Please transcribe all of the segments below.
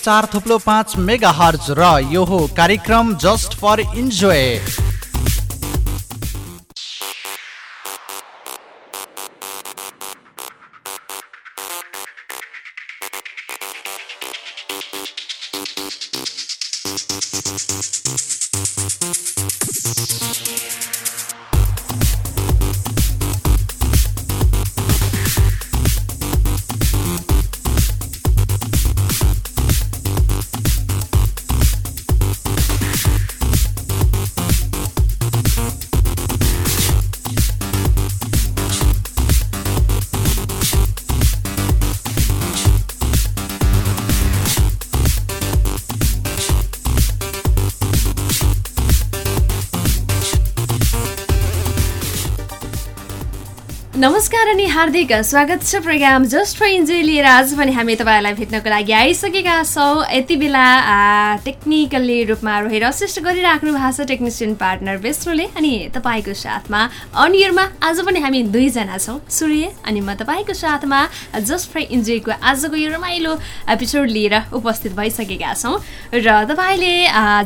चार थुप्लो पाँच mega hertz र यो हो कार्यक्रम जस्ट फर इन्जोय। हार्दिक स्वागत छ प्रोग्राम जस्ट इन्जोय लिएर आज पनि हामी तपाईँहरूलाई भेट्नको लागि आइसकेका छौँ। यति बेला टेक्निकल्ली रूपमा रहेर असिस्ट गरिराख्नु भएको छ टेक्निसियन पार्टनर विष्णुले अनि तपाईँको साथमा अनियरमा आज पनि हामी दुईजना छौँ। सूर्य अनि म तपाईँको साथमा जस्ट फर इन्जोयको आजको यो रमाइलो एपिसोड लिएर उपस्थित भइसकेका छौँ। र तपाईँले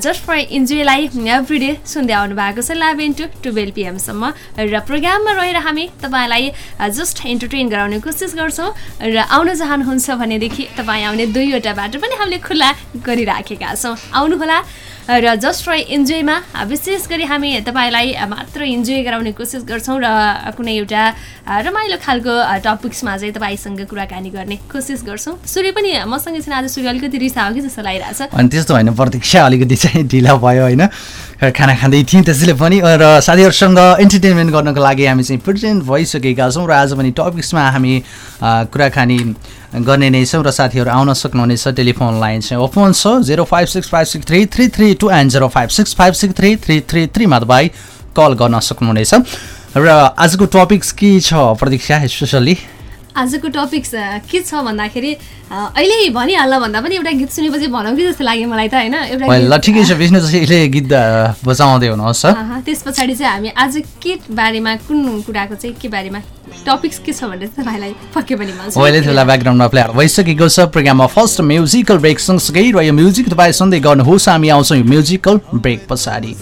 जस्ट फर इन्जोयलाई एभ्रिडे सुन्दै आउनु भएको छ इलेभेन टु टुवेल्भ पिएमसम्म र प्रोग्राममा रहेर हामी तपाईँलाई जस्ट इन्टरटेन गराउने कोसिस गर्छौँ र आउन चाहनुहुन्छ भनेदेखि तपाईँ आउने दुईवटा बाटो पनि हामीले खुल्ला गरिराखेका छौँ। आउनुहोला। र जस्ट फर इन्जोयमा विशेष गरी हामी तपाईँलाई मात्र इन्जोय गराउने कोसिस गर्छौँ र कुनै एउटा रमाइलो खालको टपिक्समा चाहिँ तपाईँसँग कुराकानी गर्ने कोसिस गर्छौँ। सूर्य पनि मसँग चाहिँ आज सूर्य अलिकति रिसा हो कि जस्तो लागिरहेको छ अनि त्यस्तो होइन प्रतीक्षा अलिकति चाहिँ ढिला भयो होइन। खाना खाँदै थियौँ त्यसैले पनि। र साथीहरूसँग इन्टरटेनमेन्ट गर्नको लागि हामी चाहिँ प्रेजेन्ट भइसकेका छौँ। र आज पनि टपिक्समा हामी कुराकानी गर्ने नै छौँ र साथीहरू आउन सक्नुहुनेछ टेलिफोन लाइन चाहिँ ओपन छ zero five six five six three three three two and zero five six five six three three three थ्रीमा तपाईँ कल गर्न सक्नुहुनेछ। र आजको टपिक्स के छ प्रतीक्षा स्पेसल्ली आजको टपिक्स के छ भन्दाखेरि अहिले भनिहाल्न भन्दा पनि एउटा गीत सुनेपछि भनौँ कि जस्तो लाग्यो मलाई त होइन? एउटा ल ठिकै छ विष्णु अहिले गीत बचाउँदै हुनुहोस् त्यस पछाडि चाहिँ हामी आज के बारेमा कुन कुराको चाहिँ के बारेमा टपिक्स के छ भनेर तपाईँलाई पक्कै पनि अहिले त्यसलाई ब्याकग्राउन्डमा प्लेयर भइसकेको छ प्रोग्राममा फर्स्ट म्युजिकल ब्रेक सँगसँगै र यो म्युजिक तपाईँ सुन्दै गर्नुहोस् हामी आउँछौँ यो म्युजिकल ब्रेक पछाडि।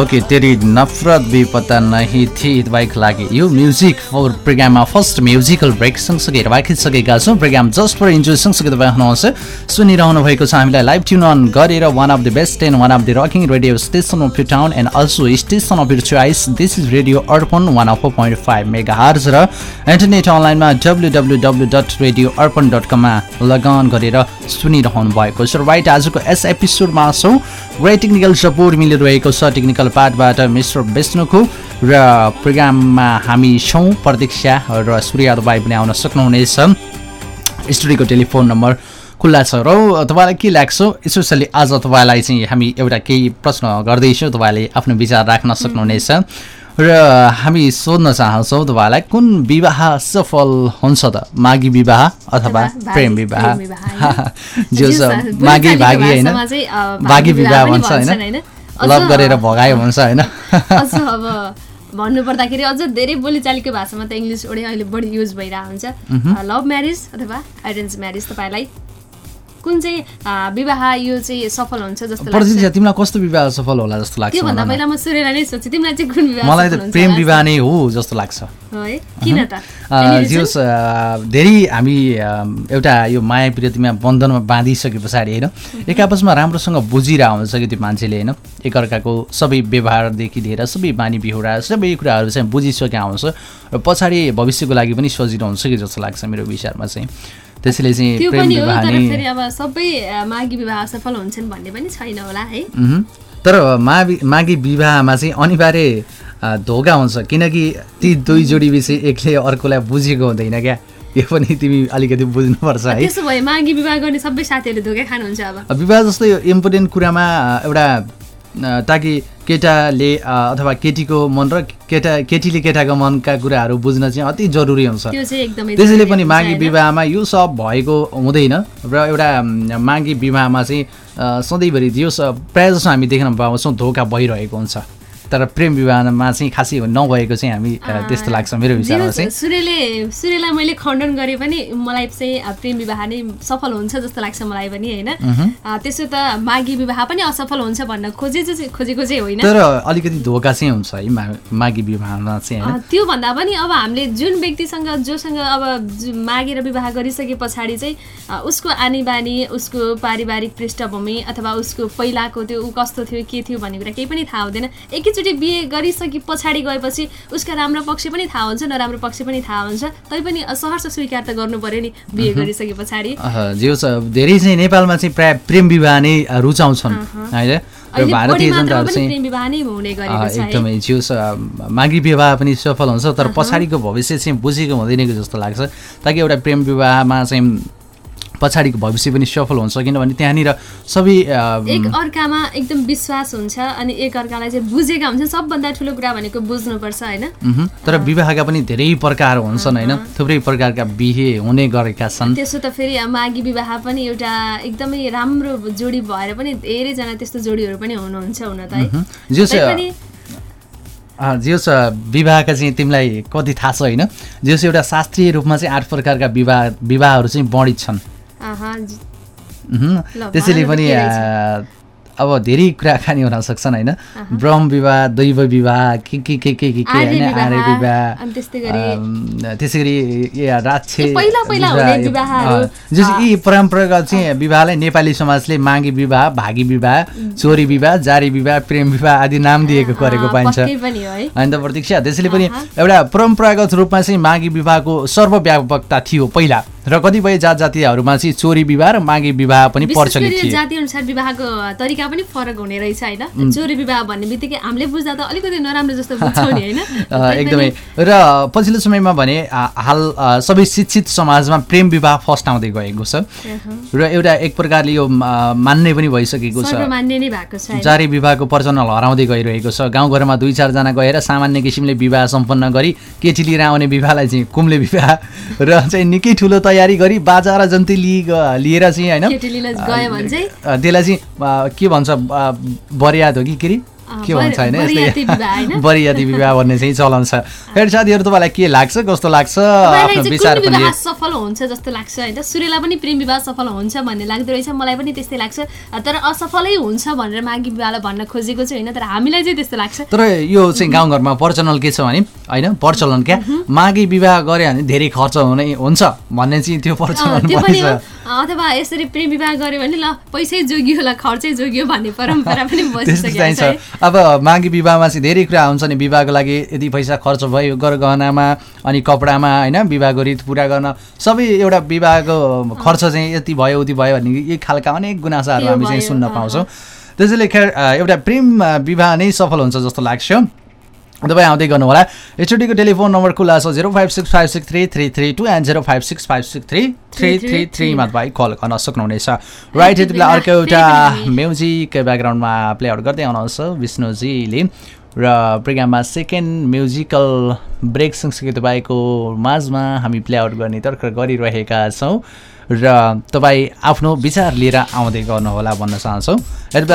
ओके तेरी नफरत भी पता नहीं थी तपाईँको लागि। यो म्युजिक फर प्रोग्राममा फर्स्ट म्युजिकल ब्रेक सँगसँगै राखिसकेका छौँ। प्रोग्राम जस्ट फर इन्जोय सँगसँगै तपाईँ हुनुहुन्छ सुनिरहनु भएको छ हामीलाई लाइभ ट्युन अन गरेर one of the best and one of the rocking radio station of you town and also station of you choice this is radio Arpan one of point five mega hertz र internet अनलाइनमा W W W dot radio Arpan dot कममा लगन गरेर सुनिरहनु भएको छ। Right आजको यस एपिसोडमा छौँ। ग्रे टेक्निकल सपोर्ट मिलिरहेको छ टेक्निकल पार्टबाट मिस्टर विष्णुको र प्रोग्राममा हामी छौँ। प्रतीक्षा र सूर्य तपाईँ पनि आउन सक्नुहुनेछ। स्टुडियोको टेलिफोन नम्बर खुल्ला छ। र तपाईँलाई के लाग्छ? स्पेसली आज तपाईँलाई चाहिँ हामी एउटा केही प्रश्न गर्दैछौँ। तपाईँले आफ्नो विचार राख्न सक्नुहुनेछ। र हामी सोध्न चाहन्छौँ तपाईँलाई कुन विवाह सफल हुन्छ त? माघी विवाह अथवा प्रेम विवाह? जो छ माघी भागी होइन? भागी विवाह भन्छ होइन? लभ गरेर भगायो भन्छ होइन? अझ अब भन्नुपर्दाखेरि अझ धेरै बोलीचालीको भाषामा त इङ्ग्लिस ओडे अहिले बढी युज भइरहेको हुन्छ। लभ म्यारिज अथवा एरेन्ज म्यारिज तपाईँलाई कुन चाहिँ विवाह यो चाहिँ सफल हुन्छ जस्तो लाग्छ? तिमीलाई कस्तो विवाह सफल होला जस्तो लाग्छ त्योभन्दा। पहिला म सूर्यलाई नै सोध्छु तिमीलाई चाहिँ कुन विवाह मलाई त प्रेम विवाह नै हो जस्तो लाग्छ? है किन त? जियोस् धेरै हामी एउटा यो माया प्रीतिमा बन्धनमा बाँधिसके पछाडि होइन? एक आपसमा राम्रोसँग बुझिरहेको हुन्छ कि त्यो मान्छेले होइन? एकअर्काको सबै व्यवहारदेखि लिएर सबै बानी बेहोरा सबै कुराहरू चाहिँ बुझिसकेका हुन्छ र पछाडि भविष्यको लागि पनि सजिलो हुन्छ कि जस्तो लाग्छ मेरो विचारमा चाहिँ। त्यसैले चाहिँ त्यो प्रेम पनि हो तर फेरि अब सबै माघी विवाह सफल हुन्छन् भन्ने पनि छैन होला है। तर मावि माघी विवाहमा चाहिँ अनिवार्य धोका हुन्छ किनकि ती दुई जोडी बिच एकले अर्कोलाई बुझेको हुँदैन क्या। यो पनि तिमी अलिकति बुझ्नुपर्छ है। त्यसो भए माघी विवाह गर्ने सबै साथीहरूले धोका खानुहुन्छ अब। विवाह जस्तो यो इम्पोर्टेन्ट कुरामा एउटा ताकि केटाले अथवा केटीको मन र केटा केटीले केटाको मनका कुराहरू बुझ्न चाहिँ अति जरुरी हुन्छ त्यसैले पनि माघी? विवाहमा यो सब भएको हुँदैन र एउटा माघी विवाहमा चाहिँ सधैँभरि यो प्रायः जसो हामी देख्न पाउँछौँ धोका भइरहेको हुन्छ तर प्रेम विवाहमा चाहिँ खासै नभएको चाहिँ हामी त्यस्तो लाग्छ मेरो विचारमा चाहिँ। सूर्यले सूर्यलाई मैले खण्डन गरेँ पनि मलाई चाहिँ प्रेम विवाह नै सफल हुन्छ जस्तो लाग्छ मलाई पनि होइन? त्यसो त माघी विवाह पनि असफल हुन्छ भन्न खोजे खोजेको चाहिँ होइन? तर अलिकति धोका चाहिँ हुन्छ है माघी विवाहमा चाहिँ होइन? अ, त्यो भन्दा पनि अब हामीले जुन व्यक्तिसँग जोसँग अब मागेर विवाह गरिसके पछाडि चाहिँ उसको आनी बानी उसको पारिवारिक पृष्ठभूमि अथवा उसको पहिलाको त्यो ऊ कस्तो थियो के थियो भन्ने कुरा केही पनि थाहा हुँदैन। एकैचोटि बिहे गरिसके पछाडि गएपछि उसका राम्रो पक्ष पनि थाहा हुन्छ नराम्रो पक्ष पनि थाहा हुन्छ। तैपनि सहर्ष स्वीकार त गर्नु पर्यो नि बिहे गरिसके पछाडि। जे छ धेरै चाहिँ नेपालमा चाहिँ प्राय प्रेम विवाह नै रुचाउँछन् होइन? भारतीय जनताहरू चाहिँ एकदमै जिउ माघी विवाह पनि सफल हुन्छ तर पछाडिको भविष्य चाहिँ बुझेको हुँदैन कि जस्तो लाग्छ। ताकि एउटा प्रेम विवाहमा चाहिँ पछाडिको भविष्य पनि सफल हुन्छ किनभने त्यहाँनिर सबै एक अर्कामा एकदम विश्वास हुन्छ अनि एक अर्कालाई चाहिँ बुझेका हुन्छ सबभन्दा ठुलो कुरा भनेको बुझ्नुपर्छ होइन? तर विवाहका पनि धेरै प्रकार हुन्छन् होइन? थुप्रै प्रकारका बिहे हुने गरेका छन्। त्यसो त फेरि माघी विवाह पनि एउटा एकदमै राम्रो जोडी भएर पनि धेरैजना त्यस्तो जोडीहरू पनि हुनुहुन्छ हुन त है। जो चाहिँ तैपनि अँ, जे छ विवाहका चाहिँ तिमीलाई कति थाहा छ होइन? जे छ एउटा शास्त्रीय रूपमा चाहिँ आठ प्रकारका विवाह विवाहहरू चाहिँ बढी छन्। त्यसैले पनि अब धेरै कुराकानी हुन सक्छन् होइन? ब्रह्म विवाह दैव विवाह के के के के के के होइन? विवाह, आर्य विवाह त्यसै गरी राक्षे यो जस परम्परागत चाहिँ विवाहलाई नेपाली समाजले माघी विवाह भागी विवाह चोरी विवाह जारी विवाह प्रेम विवाह आदि नाम दिएको गरेको पाइन्छ। होइन त प्रतीक्षा त्यसैले पनि एउटा परम्परागत रूपमा चाहिँ माघी विवाहको सर्वव्यापकता थियो पहिला। र कतिपय जात जातिहरूमा चाहिँ चोरी विवाह र माघी विवाह पनि प्रचलित थिए जाति अनुसार विवाहको तरिका पनि फरक हुने रहेछ होइन? चोरी विवाह भन्ने बित्तिकै हामीले बुझ्दा त अलिकति नराम्रो जस्तो बुझ्छौँ नि होइन? अ, एकदमै र पछिल्लो समयमा भने हाल सबै शिक्षित समाजमा प्रेम विवाह फर्स्ट आउँदै गएको छ। र एउटा एक प्रकारले यो मान्ने पनि भइसकेको छ। सर्वमान्य नै भएको छ होइन? जारी विवाहको प्रचलन हराउँदै गइरहेको छ। गाउँघरमा दुई चारजना गएर सामान्य किसिमले विवाह सम्पन्न गरी केटी लिएर आउने विवाहलाई चाहिँ कुम्ले विवाह। र चाहिँ निकै ठुलो तयारी गरी बाजा र जन्ती लिएर चाहिँ होइन? त्यसलाई चाहिँ के भन्छ बर्याद हो कि के अरे? के भन्छ होइन? यस्तै? बरियाती विवाह भन्ने चाहिँ चलन छ। फेरि साथीहरू तपाईँलाई के लाग्छ? कस्तो लाग्छ? आफ्नो विचार पनि सफल हुन्छ जस्तो लाग्छ होइन? सूर्यलाई पनि प्रेम विवाह सफल हुन्छ भन्ने लाग्दो रहेछ। मलाई पनि त्यस्तै लाग्छ। तर असफलै हुन्छ भनेर माघी विवाहलाई भन्न खोजेको चाहिँ होइन। तर हामीलाई चाहिँ त्यस्तो लाग्छ। तर यो चाहिँ गाउँघरमा प्रचलन के छ भने होइन? प्रचलन क्या? माघी विवाह गऱ्यो भने धेरै खर्च हुने हुन्छ भन्ने चाहिँ त्यो प्रचलन अथवा यसरी प्रेम विवाह गऱ्यो भने ल पैसै जोगियो होला खर्चै जोगियो भन्ने परम्परा पनि बसिसकेको छ अब माघी विवाहमा चाहिँ धेरै कुरा हुन्छ नि विवाहको लागि यति पैसा खर्च भयो गर गहनामा अनि कपडामा होइन विवाहको रित पुरा गर्न सबै एउटा विवाहको खर्च चाहिँ यति भयो उति भयो भन्ने यी खालका अनेक गुनासाहरू हामी चाहिँ सुन्न पाउँछौँ। त्यसैले एउटा प्रेम विवाह नै सफल हुन्छ जस्तो लाग्छ। तपाईँ आउँदै गर्नुहोला। एचओडीको टेलिफोन नम्बर खुला छ zero five six five six three three three two and zero five six five six three three three थ्रीमा तपाईँ कल गर्न सक्नुहुनेछ। राइट यति बेला अर्को एउटा म्युजिक ब्याकग्राउन्डमा प्ले आउट गर्दै आउनुहुन्छ विष्णुजीले। र प्रोग्राममा सेकेन्ड म्युजिकल ब्रेक सँगसँगै तपाईँको माझमा हामी प्ले आउट गर्ने तर्खर गरिरहेका छौँ। र तपाईँ आफ्नो विचार लिएर आउँदै गर्नुहोला भन्न चाहन्छौँ। यति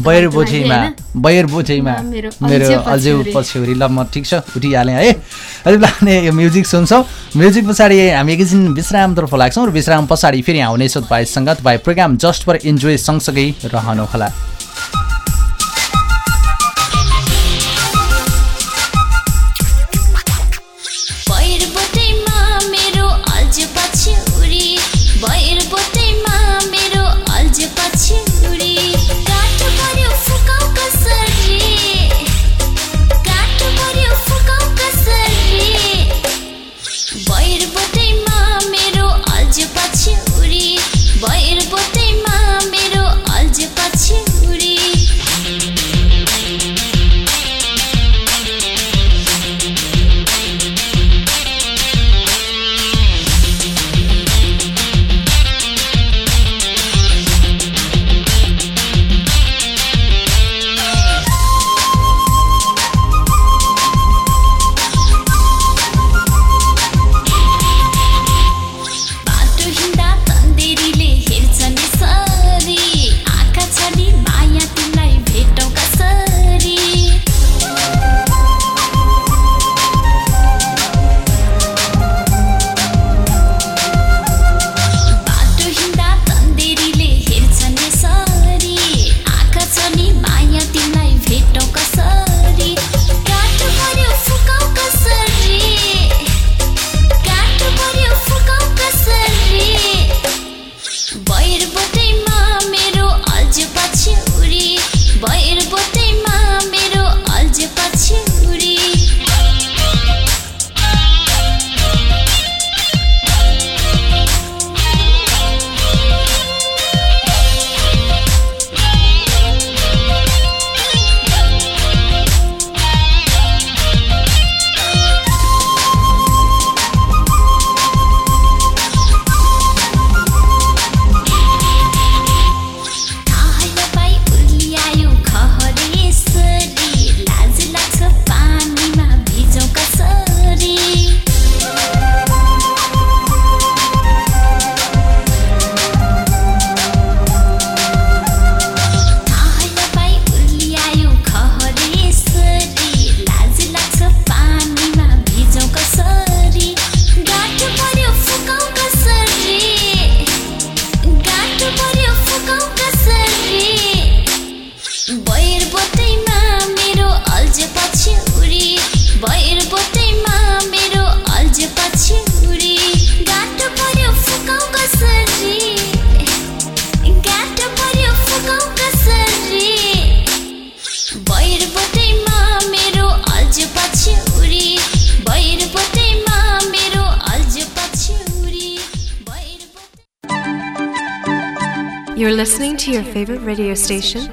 बयर होइन? बयर मेरो अल्झ्यौ पछ्यौरी। ल म ठिक छ उठिहालेँ है। अहिले लाग्ने यो म्युजिक सुन्छौँ। म्युजिक पछाडि हामी एकैछिन विश्रामतर्फ लाग्छौँ र विश्राम पछाडि फेरि आउनेछौँ तपाईँसँग तपाईँ प्रोग्राम जस्ट फर इन्जोय सँगसँगै रहनुहोला।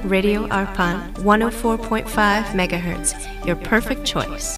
Radio Arpan, 104.5 megahertz, your perfect choice.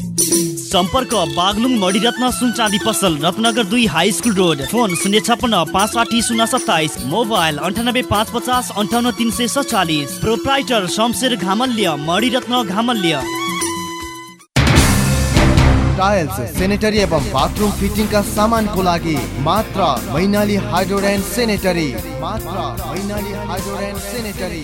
सम्पर्क बागलुङ मणिरत्न सुनचाँदी पसल रत्नगर दुई हाई स्कुल रोड। फोन शून्य छपन्न पाँच साठी शून्य सत्ताइस। मोबाइल अन्ठानब्बे पाँच पचास अन्ठाउन्न तिन सय सत्तालिस। Proprietor Shamsher Ghamalya Maniratna Ghamalya. Tiles sanitary एवं बाथरूम फिटिङका सामानको लागि मात्र मैनाली हाइड्रोड एन्ड सेनेटरी। मात्र Mainali हाइड्रोड and sanitary.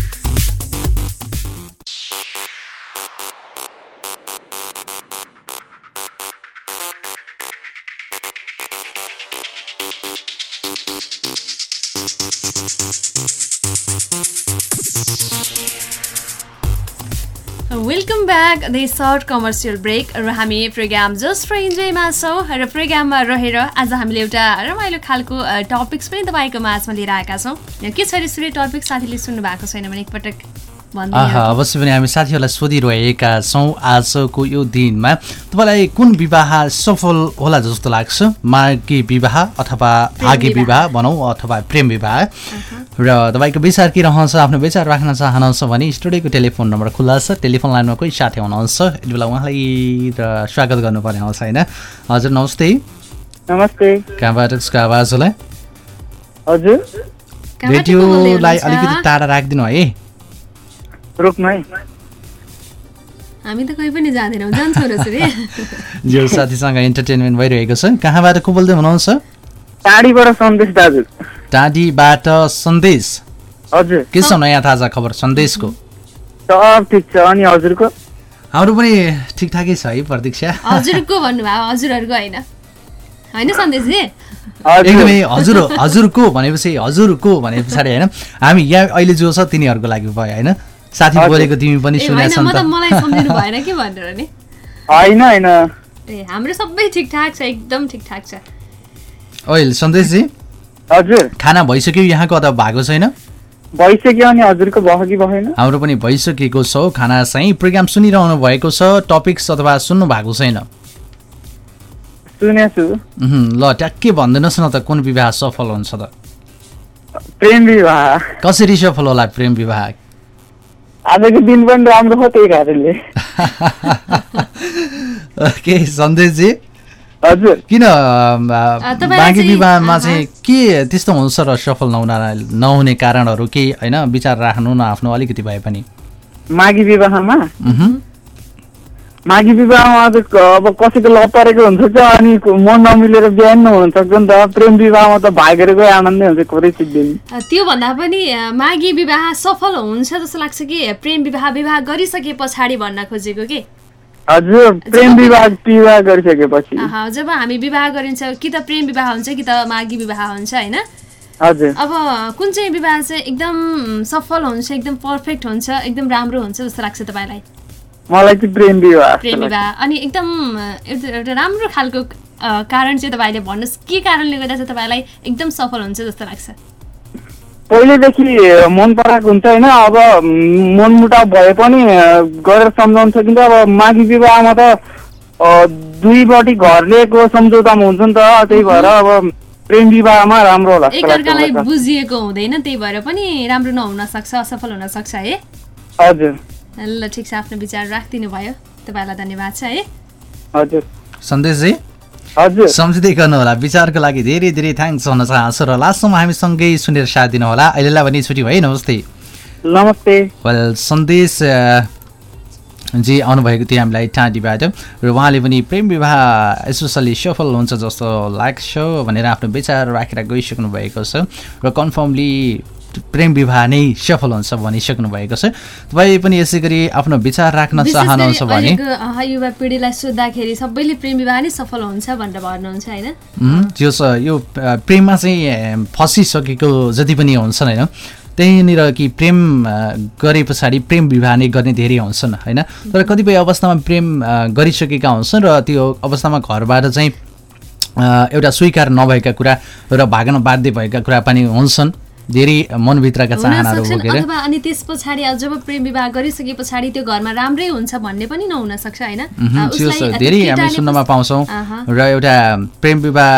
Back the short commercial break र हामी प्रोग्राम जस्ट फर इन्जोयमा छौँ र प्रोग्राममा रहेर आज हामीले एउटा रमाइलो खालको टपिक्स पनि तपाईँको माझमा लिएर आएका छौँ। के छ यसरी टपिक साथीले सुन्नु भएको छैन भने एकपटक अवश्य पनि हामी साथीहरूलाई सोधिरहेका छौँ आजको यो दिनमा। तपाईँलाई कुन विवाह सफल होला जस्तो लाग्छ? माघी विवाह अथवा भागी विवाह। भनौँ अथवा प्रेम विवाह। र तपाईँको विचार के रहन्छ आफ्नो विचार राख्न चाहनुहुन्छ भने स्टुडियोको टेलिफोन नम्बर खुल्ला छ। टेलिफोन लाइनमा कोही साथी हुनुहुन्छ। यति बेला उहाँलाई र स्वागत गर्नुपर्ने आउँछ होइन हजुर नमस्ते। नमस्ते। कहाँबाट उसको आवाज होला हजुर रेडियोलाई अलिकति टाढा राखिदिनु है। रोक्नु है। हामी त कहीँ पनि जाँदैनौँ। जान्छौँ र यो साथीसँग इन्टरटेनमेन्ट भइरहेको छ। कहाँबाट को बोल्दै हुनुहुन्छ? टाढीबाट सन्देश दाजु। टाढीबाट सन्देश? हजुर। के छ नयाँ ताजा खबर सन्देशको? सब ठिक छ। अनि हजुरको? हाम्रो पनि ठिकठाकै छ है प्रतीक्षा। हजुरको भन्नुभयो हजुरहरूको होइन। होइन सन्देशजी? एकदमै हजुर हजुरको भनेपछि हजुरको भने पछाडि होइन? हामी यहाँ अहिले जो छ तिनीहरूको लागि भयो होइन? साथी बोलेको तिमी पनि सुनेको छ मलाई सम्झिनु भएन के भनेर नि। होइन होइन। ए हाम्रो सबै ठिकठाक छ एकदम ठिकठाक छ। ओइल सन्देशजी। हजुर। खाना भइसक्यो यहाँको अथवा भएको छैन? भइसक्यो अनि हजुरको भयो कि भएन? हाम्रो पनि भइसकेको छ खाना चाहिँ। प्रोग्राम सुनिरहनु भएको छ टपिक्स अथवा सुन्नु भएको छैन। सुनेछु। ल ट्याक्कै भनिदिनुहोस् न त कुन विवाह सफल हुन्छ त? प्रेम विवाह। कसरी सफल होला प्रेम विवाह? आजको दिन पनि राम्रो हो त्यही कारणले के सन्देशजी हजुर किन बाँकी विवाहमा चाहिँ के त्यस्तो हुन्छ र सफल नहुन नहुने कारणहरू के होइन विचार राख्नु न आफ्नो अलिकति भए पनि माघी विवाहमा माघी विवाहमा अब कसैको लतारेको हुन्छ अनि मन नमिलेर बिहान नहुन सक्छ नि त। प्रेम विवाहमा त भागेर गए आनन्दै हुन्छ सिक्दैन त्यो भन्दा पनि माघी विवाह सफल हुन्छ जस्तो लाग्छ कि प्रेम विवाह विवाह गरिसके पछाडि भन्न खोजेको के? हजुर प्रेम विवाह विवाह गरिसकेपछि। जब हामी विवाह गरिन्छ कि त प्रेम विवाह हुन्छ कि त माघी विवाह हुन्छ होइन? हजुर। अब कुन चाहिँ विवाह चाहिँ एकदम सफल हुन्छ एकदम पर्फेक्ट हुन्छ एकदम राम्रो हुन्छ जस्तो लाग्छ तपाईँलाई? मलाई चाहिँ प्रेम विवाह प्रेम विवाह। अनि एकदम एउटा राम्रो खालको कारण चाहिँ तपाईँले भन्नुहोस्। के कारणले गर्दा चाहिँ तपाईँलाई एकदम सफल हुन्छ जस्तो लाग्छ? पहिलेदेखि मन पराएको हुन्छ होइन। अब मनमुटाव भए पनि गरेर सम्झाउन सकिन्छ अब माघी विवाहमा त दुईपट्टि घरले को सम्झौतामा हुन्छ नि त। त्यही भएर अब प्रेम विवाहमा राम्रो होला एकअर्कालाई बुझिएको हुँदैन। त्यही भएर पनि राम्रो नहुन सक्छ असफल हुन सक्छ है? हजुर। ल ठिक छ आफ्नो विचार राखिदिनु भयो। तपाईँलाई धन्यवाद छ है। हजुर। सन्देशजी? हजुर। सम्झिँदै गर्नु होला विचारको लागि धेरै धेरै थ्याङ्क्स भन्न चाहन्छु र लास्टसम्म हामी सँगै सुनेर साथ दिनु होला। अहिलेलाई पनि छुट्टी भयो नमस्ते। नमस्ते। वेल सन्देश जी आउनुभएको थियो हामीलाई टाँडीबाट र उहाँले पनि प्रेम विवाह स्पेसली सफल हुन्छ जस्तो लाग्छ भनेर आफ्नो विचार राखेर गइसक्नु भएको छ। र कन्फर्मली प्रेम विवाह नै सफल हुन्छ भनिसक्नु भएको छ। तपाईँ पनि यसै गरी आफ्नो विचार राख्न चाहनुहुन्छ भने? युवा पिँढीलाई सोद्धाखेरि सबैले प्रेम विवाह नै सफल हुन्छ भनेर भन्नुहुन्छ होइन? त्यो यो प्रेममा चाहिँ फसिसकेको जति पनि हुन्छन् होइन? त्यहीँनिर कि प्रेम गरे पछाडि प्रेम विवाह नै गर्ने धेरै हुन्छन् होइन? तर कतिपय अवस्थामा प्रेम गरिसकेका हुन्छन् र त्यो अवस्थामा घरबाट चाहिँ एउटा स्वीकार नभएका कुरा र भाग्न बाध्य भएका कुरा पनि हुन्छन्। धेरै मनभित्रका हुन चाहनाहरू बोकेर। अनि त्यस पछाडि जब प्रेम विवाह गरिसके पछाडि त्यो घरमा राम्रै हुन्छ भन्ने पनि नहुन सक्छ होइन धेरै हामी सुन्नमा पाउँछौँ। र एउटा प्रेम विवाह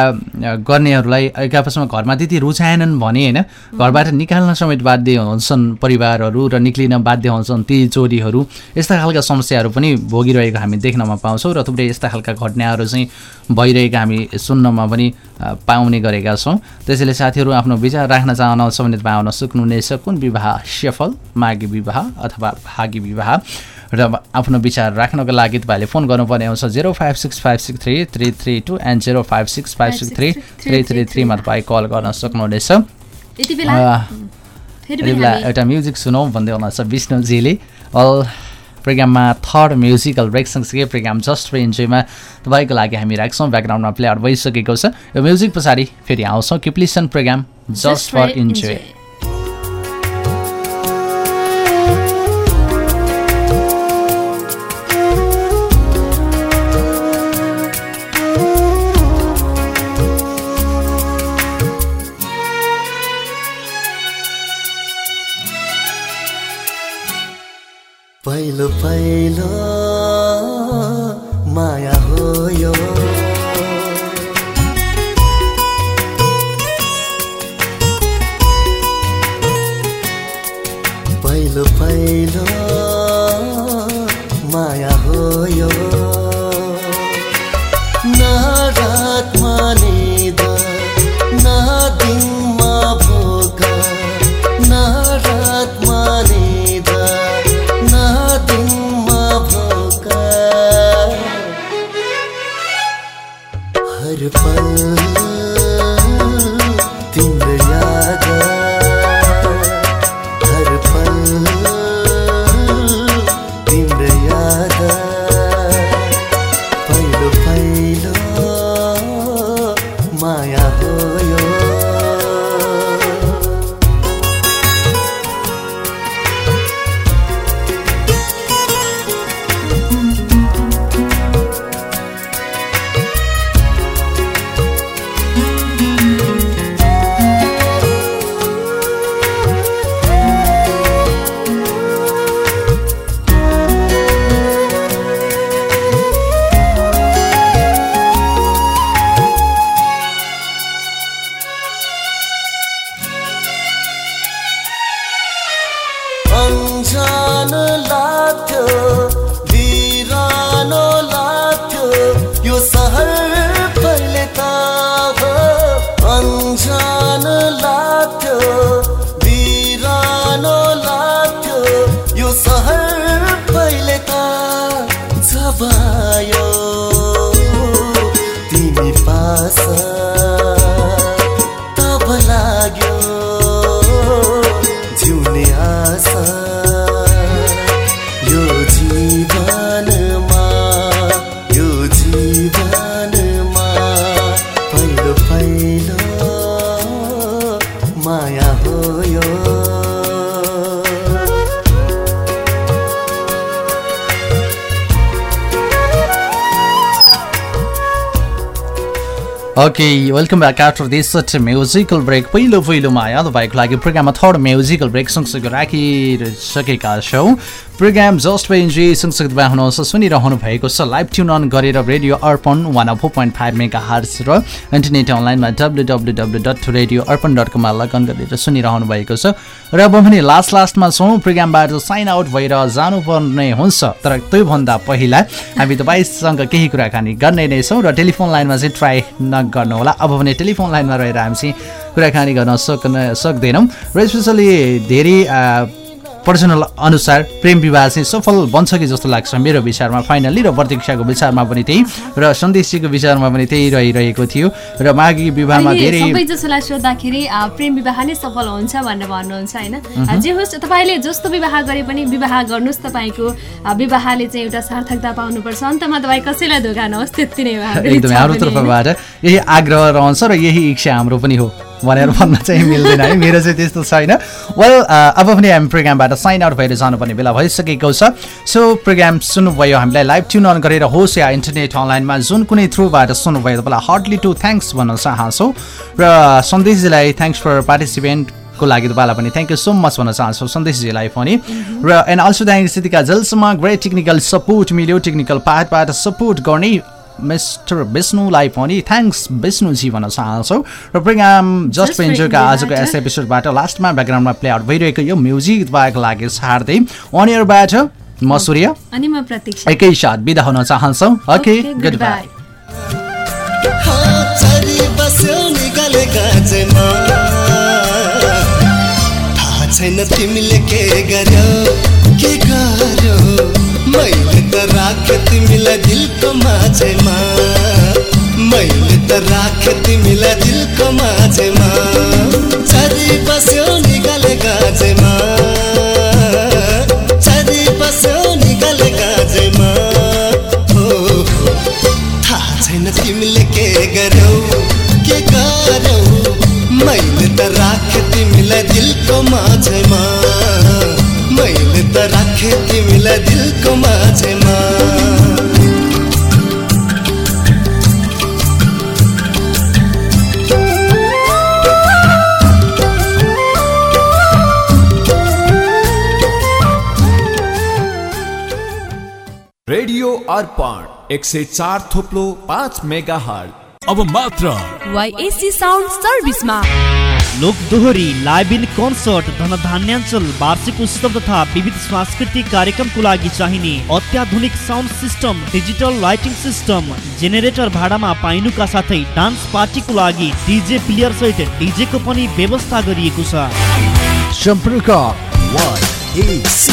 गर्नेहरूलाई एक आपसमा घरमा त्यति रुचाएनन् भने होइन? घरबाट निकाल्न समेत बाध्य हुन्छन् परिवारहरू र निक्लिन बाध्य हुन्छन् ती जोडीहरू यस्ता खालका समस्याहरू पनि भोगिरहेको हामी देख्नमा पाउँछौँ र थुप्रै यस्ता खालका घटनाहरू चाहिँ भइरहेका हामी सुन्नमा पनि पाउने गरेका छौँ। त्यसैले साथीहरू आफ्नो विचार राख्न चाहनुहुन्छ तपाईँ आउन सक्नुहुनेछ कुन विवाह सफल माघी विवाह अथवा भागी विवाह। र आफ्नो विचार राख्नको लागि तपाईँले फोन गर्नुपर्ने आउँछ zero five six five six three three three two and zero five six five six three three three थ्रीमा तपाईँ कल गर्न सक्नुहुनेछ यति बेला? एउटा म्युजिक सुनौँ। भन्दै हुनुहुन्छ विष्णुजीले। अल प्रोग्राममा थर्ड म्युजिकल ब्रेक सँगसँगै प्रोग्राम जस्ट फर इन्जोयमा तपाईँको लागि हामी राख्छौँ। ब्याकग्राउन्डमा प्लेयर भइसकेको छ। यो म्युजिक पछाडि फेरि आउँछौँ। Keep listening program just for enjoy पहिलो पहिलो माया हो यो। पहिलो पहिलो माया हो यो। पल। Welcome back after this such musical break पहिलो पहिलोमा याद भएको लागि प्रोग्राममा थर्ड म्युजिकल ब्रेक सँगसँगै राखिसकेका छौँ प्रोग्राम जस्ट पे इन्जी तपाईँ हुनुहुन्छ सुनिरहनु भएको छ। लाइभ ट्युन अन गरेर radio Arpan one four point five mega hertz र इन्टरनेट अनलाइनमा W W W dot radio Arpan dot कममा लगन गरेर सुनिरहनु भएको छ। र अब भने लास्ट लास्टमा छौँ। प्रोग्रामबाट साइन आउट भएर जानुपर्ने हुन्छ। तर त्योभन्दा पहिला हामी तपाईँसँग केही कुराकानी गर्ने नै छौँ र टेलिफोन लाइनमा चाहिँ ट्राई नगर्नु होला अब भने टेलिफोन लाइनमा रहेर हामी चाहिँ कुराकानी गर्न सक्न सक्दैनौँ। र स्पेसली धेरै पर्सनल अनुसार प्रेम विवाह चाहिँ सफल बन्छ कि जस्तो लाग्छ मेरो विचारमा? फाइनली र प्रतीक्षाको विचारमा पनि त्यही र सन्देशीको विचारमा पनि त्यही रहिरहेको थियो र माघी विवाहमा धेरै जसोलाई सोद्धाखेरि प्रेम विवाह नै सफल हुन्छ भनेर भन्नुहुन्छ होइन। जे होस् तपाईँले जस्तो विवाह गरे पनि विवाह गर्नुहोस् तपाईँको। विवाहले चाहिँ एउटा सार्थकता पाउनुपर्छ। अन्तमा तपाईँ कसैलाई धोका नहोस् त्यति नै एकदमै हाम्रो? तर्फबाट यही आग्रह रहन्छ र यही इच्छा हाम्रो पनि हो। भनेर भन्न चाहिँ मिल्दैन है। मेरो चाहिँ त्यस्तो छैन। वेल अब पनि हामी प्रोग्रामबाट साइन आउट भएर जानुपर्ने बेला भइसकेको छ। सो प्रोग्राम सुन्नुभयो हामीलाई लाइभ ट्युन अन गरेर होस् या इन्टरनेट अनलाइनमा जुन कुनै थ्रुबाट सुन्नुभयो तपाईँलाई हार्डली टु थ्याङ्क्स भन्न चाहन्छौँ। र सन्देशजीलाई थ्याङ्क्स फर पार्टिसिपेन्टको को लागि तपाईँलाई पनि थ्याङ्क यू सो मच भन्न चाहन्छौँ सन्देशजीलाई पनि। र एन्ड अल्सो थ्याङ्क स्थितिका जलसम्म ग्रेट टेक्निकल सपोर्ट मिल्यो टेक्निकल पार्टबाट सपोर्ट गर्ने मिस्टर विष्णुलाई पनि थ्याङ्क्स विष्णुजी भन्न चाहन्छौँ। र प्रोग्राम जस्ट Enjoy आजको। यस एपिसोडबाट लास्टमा ब्याकग्राउन्डमा प्ले आउट भइरहेको यो म्युजिक तपाईँको लागि छाड्दै अन एयरबाट म सूर्य। अनि म प्रतीक्षा। एकैसाथ बिदा हुन चाहन्छौँ। ओके गुड बाई छैन तिमीले के गर्यो के गर्यो। मैले त राखे तिमीलाई दिलको माझेमा। मैले त राखे तिमीलाई दिलको माझेमा। चरी बस्यो निकाले गाजेमा। चरी बस्यो निकाले गाजेमा। हो थाहा छैन तिमीले के गर्यौ के गर्यौ। मैले त राखे तिमीलाई दिलको माझमा। मैले त राखे तिमीलाई दिलको माझमा। अर्पण एक सय चार थोप्लो पाँच मेगा अब मात्र। वाइएससी साउन्ड सर्भिसमा। लोक दोहोरी लाइभ इन कन्सर्ट धनधान्याञ्चल वार्षिक उत्सव तथा विविध सांस्कृतिक कार्यक्रमको लागि चाहिने अत्याधुनिक sound system digital lighting system generator भाडामा पाइनुका साथै डान्स पार्टीको लागि डिजे प्लेयर सहित डिजेको पनि व्यवस्था गरिएको छ। सम्पर्क वाइएसी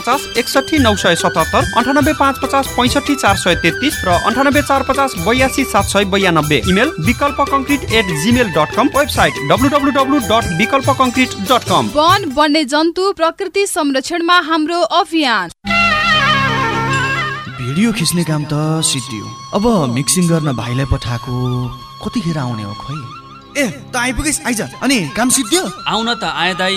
पचास एकसठी नौ सय सतहत्तर अन्ठानब्बे पाँच पचास पैँसठी चार सय तेत्तिस र अन्ठानब्बे चार पचास बयासी सात सय बयानब्बे। Email Vikalp concrete at Gmail dot com website W W W dot Vikalp concrete dot com वन वन्य जन्तु प्रकृति संरक्षणमा हाम्रो अभियान। भिडियो खिच्ने काम त सिद्धियो। अब मिक्सिङ गर्न भाइलाई पठाएको कतिखेर आउने हो खोइ ए त आइपुगेस् आइज। अनि काम सिद्धियो? आउन त आए दाई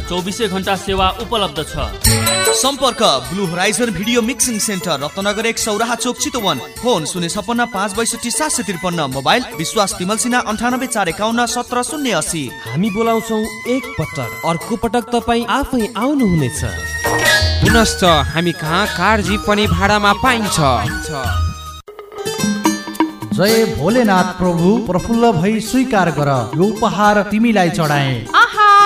चौबिसै घन्टा सेवा उपलब्ध छ। सम्पर्क blue horizon video mixing centre Ratnanagar एक सौराहा चोक चितवन। फोन शून्य छपन्न पाँच बैसठी सात सय त्रिपन्न मोबाइल विश्वास तिमल सिन्हा अन्ठानब्बे चार एकाउन्न सत्र शून्य अस्सी। हामी बोलाउँछौ एक पटक। अर्को पटक तपाईँ आफै आउनुहुनेछ। पुनश्च हामी कहाँ कार जीप पनि भाडामा पाइन्छ। जय भोलेनाथ प्रभु प्रफुल्ल भई स्वीकार गर यो उपहार तिमीलाई चढाए।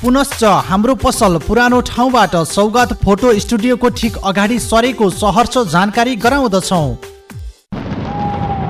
पुनश्च हाम्रो पसल पुरानो ठाउँबाट सौगात फोटो स्टुडियोको ठिक अगाडि सरेको सहर्ष जानकारी गराउँदछौ।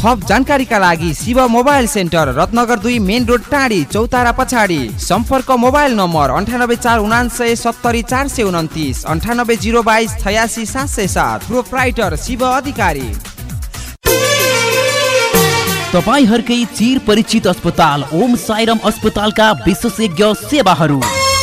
थप जानकारीका लागि शिव मोबाइल सेन्टर रत्नगर दुई मेन रोड टाढी चौतारा पछाडि। सम्पर्क मोबाइल नम्बर अन्ठानब्बे चार उनान्सय सत्तरी चार सय उन्तिस अन्ठानब्बे जिरो बाइस छयासी सात सय सात। प्रोप्राइटर शिव अधिकारी। तपाईँहरूकै चिर परिचित अस्पताल ओम साइरम अस्पतालका विशेषज्ञ सेवाहरू।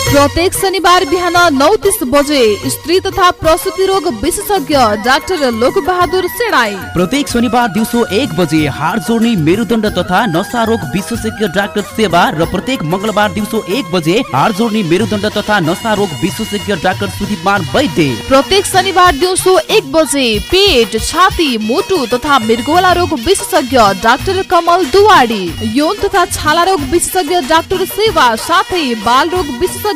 प्रत्येक शनिबार बिहान नौ तिस बजे स्त्री तथा प्रसुति रोग विशेषज्ञ डाक्टर लोक बहादुर सेडाई प्रत्येक शनिबार दिउँसो एक बजे हाड जोड्ने मेरुदण्ड तथा नसा रोग विशेषज्ञ डाक्टर सेवा र प्रत्येक मङ्गलबार दिउँसो एक बजे हाड जोड्ने मेरुदण्ड तथा नसा रोग विशेषज्ञ डाक्टर सुदीपमान वैद्य। प्रत्येक शनिबार दिउँसो एक बजे पेट छाती मुटु तथा मृगोला रोग विशेषज्ञ डाक्टर कमल दुवाडी। यौन तथा छाला रोग विशेषज्ञ डाक्टर सेवा साथै बाल रोग विशेषज्ञ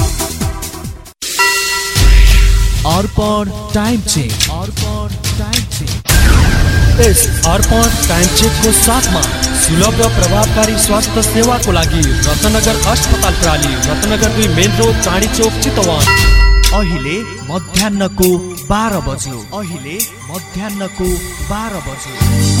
Arpan time check. Arpan time check. यस अर्पण टाइम चेकको साथमा सुलभ र प्रभावकारी स्वास्थ्य सेवाको लागि रत्नगर अस्पताल प्राली रत्नगर दुई मेन रोड चाँडी चौक चितवन। अहिले मध्यान्नको बाह्र बज्यो। अहिले मध्यान्नको बाह्र बज्यो।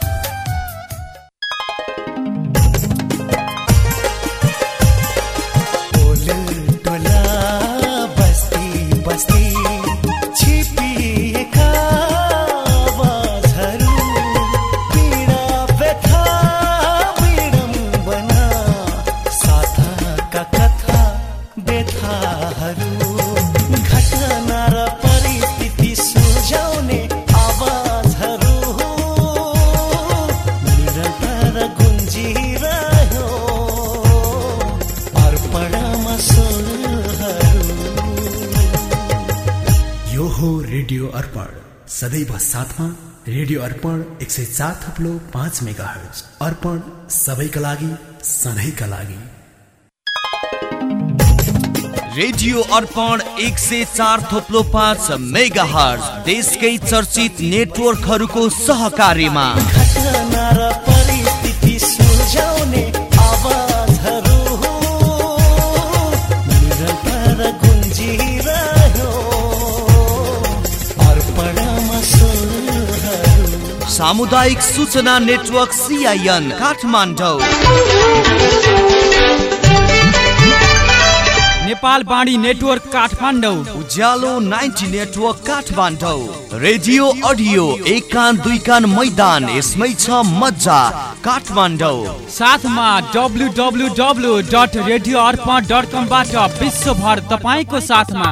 सदैव साथमा रेडियो अर्पण एक सय चार थप्लो पाँच मेगा हर्ज अर्पण सबैका लागि सधैँका लागि। रेडियो अर्पण एक सय चार थोप्लो पाँच मेगा हर्ज देशकै चर्चित नेटवर्कहरूको सहकार्यमा। सामुदायिक सूचना network CIN Kathmandu. Nepal Bani network Kathmandu. Ujyaalo ninety network Kathmandu. Radio audio एक कान दुई कान मैदान यसमै छ मजा काठमाडौँ। साथमा W W W dot radio Arpan dot कमबाट विश्वभर तपाईँको साथमा।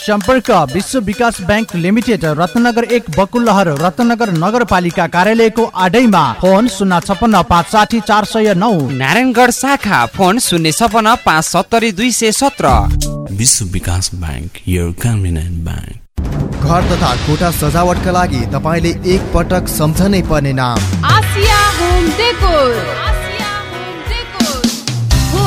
सम्पर्क विश्व विकास ब्याङ्क लिमिटेड रत्नगर एक बकुलहर रत्नगर नगरपालिका कार्यालयको आडैमा। फोन शून्य छपन्न पाँच साठी चार सय नौ। नारायणगढ शाखा फोन शून्य छपन्न पाँच सत्तरी दुई सय सत्र। विश्व विकास ब्याङ्क यो ब्याङ्क घर तथा कोठा सजावटका लागि तपाईँले एक पटक सम्झनै पर्ने नाम। Asia home decor. हो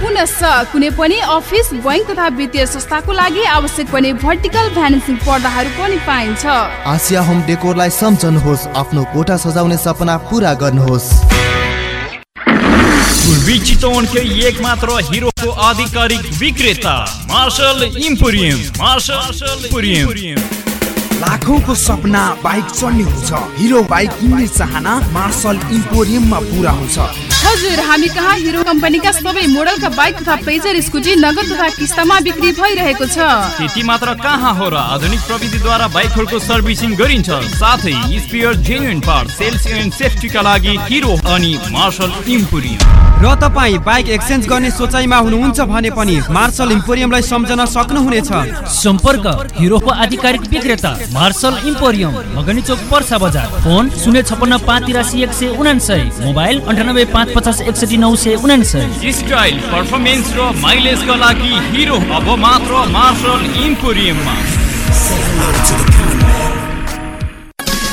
पुनश्च कुनै पनि अफिस बैङ्क तथा वित्तीय संस्थाको लागि आवश्यक पर्ने भर्टिकल भ्यानेसिङ पर्दाहरू पनि पाइन्छ। आसिया होम डेकोरलाई सम्झनुहोस् आफ्नो कोठा सजाउने सपना पुरा गर्नुहोस्। पूर्वी चितवनकै एक मात्र हिरोको आधिकारिक विक्रेता मार्शल इम्पोरियम मार्शल इम्पोरियम। लाखौंको सपना बाइक चढ्ने हुन्छ। हिरो बाइक किन्ने चाहना मार्शल इम्पोरियममा पुरा हुन्छ। हजुर हामी कहाँ हिरो कम्पनीका सबै मोडलका बाइक तथा पेजर स्कुटी नगद तथा किस्तामा बिक्री भइरहेको छ। त्यति मात्र कहाँ हो र आधुनिक प्रविधिद्वारा बाइकहरूको सर्भिसिङ गरिन्छ। साथै spare genuine part sales and सेफ्टीका लागि हिरो अनि मार्शल इम्पोरियम। र तपाईँ बाइक एक्सचेन्ज गर्ने सोचाइमा हुनुहुन्छ भने पनि मार्शल इम्पोरियमलाई सम्झन सक्नुहुनेछ। सम्पर्क हिरोको आधिकारिक विक्रेता मार्शल इम्पोरियम मगनी चोक पर्सा बजार। फोन शून्य छपन्न पाँच तिरासी एक सय उनासय मोबाइल अन्ठानब्बे पाँच पचास एकसठी नौ सय उनासय स्टाइल पर्फर्मेन्स र माइलेजका लागि हिरो अब मात्र मार्शल इम्पोरियममा।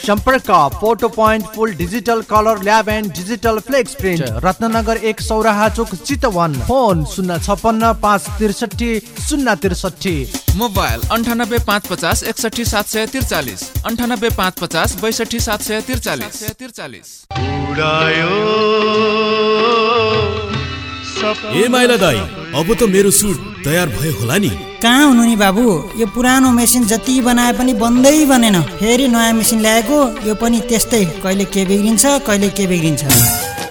सम्पर्क photo point full digital colour lab and digital flex print Ratnanagar एक सौराहा चोक चितवन। फोन शून्य छपन्न पाँच त्रिसठी शून्य त्रिसठी। मोबाइल अन्ठानब्बे पाँच पचास एकसठी सात सय त्रिचालिस अन्ठानब्बे पाँच पचास बैसठी सात सय त्रिचालिस। त्रिचालिस ए माइला दाई अब त मेरो सुट तयार भयो होला नि। कहाँ हुनु नि बाबु? यो पुरानो मेसिन जति बनाए पनि बन्दै बनेन। फेरि नयाँ मेसिन ल्याएको यो पनि त्यस्तै। कहिले के बिग्रिन्छ कहिले के बिग्रिन्छ।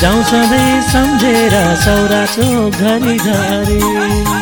जाउँ सधैँ सम्झेर सौरा घरि घरि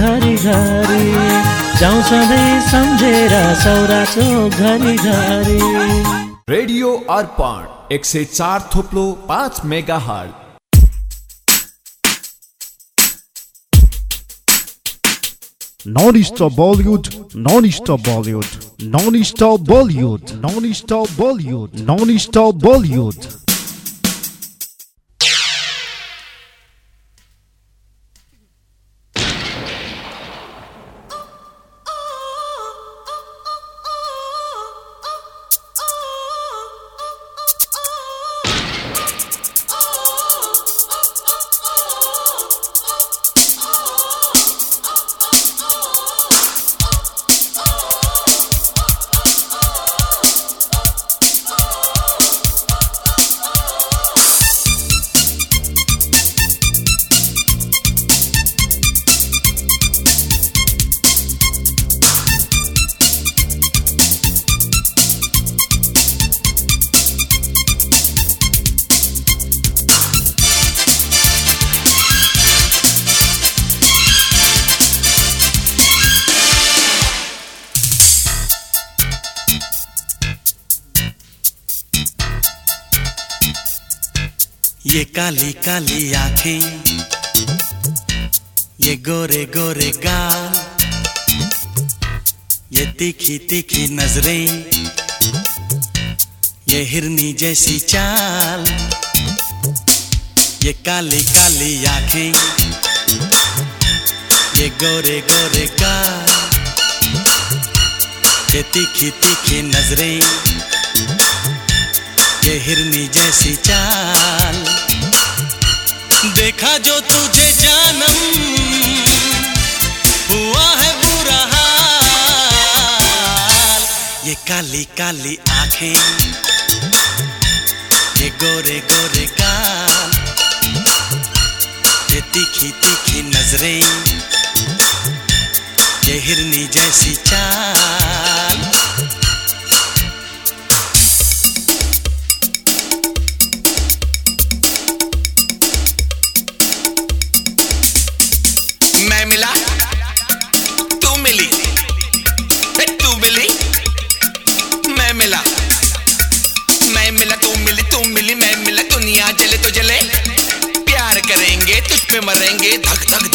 घरि घरि जाउँ सधैँ सम्झेर सौरा चोक घरि घरि रेडियो अर्पण एक सय चार थोप्लो पाँच mega hot Non-stop Bollywood, non-stop Bollywood, non-stop Bollywood, non-stop Bollywood, non-stop Bollywood. ये काली काली आँखें, ये गोरे गोरे गाल, ये तीखी तीखी नज़रें, ये हिरनी जैसी चाल, ये काली काली आँखें, ये गोरे गोरे गाल, ये तीखी तीखी नज़रें। ये हिरनी जैसी चाल। देखा जो तुझे जानम, हुआ है बुरा हाल। ये काली काली आँखें, ये गोरे गोरे गाल ये तीखी तीखी नज़रें ये हिरनी जैसी चाल। मरेंगे। धक धक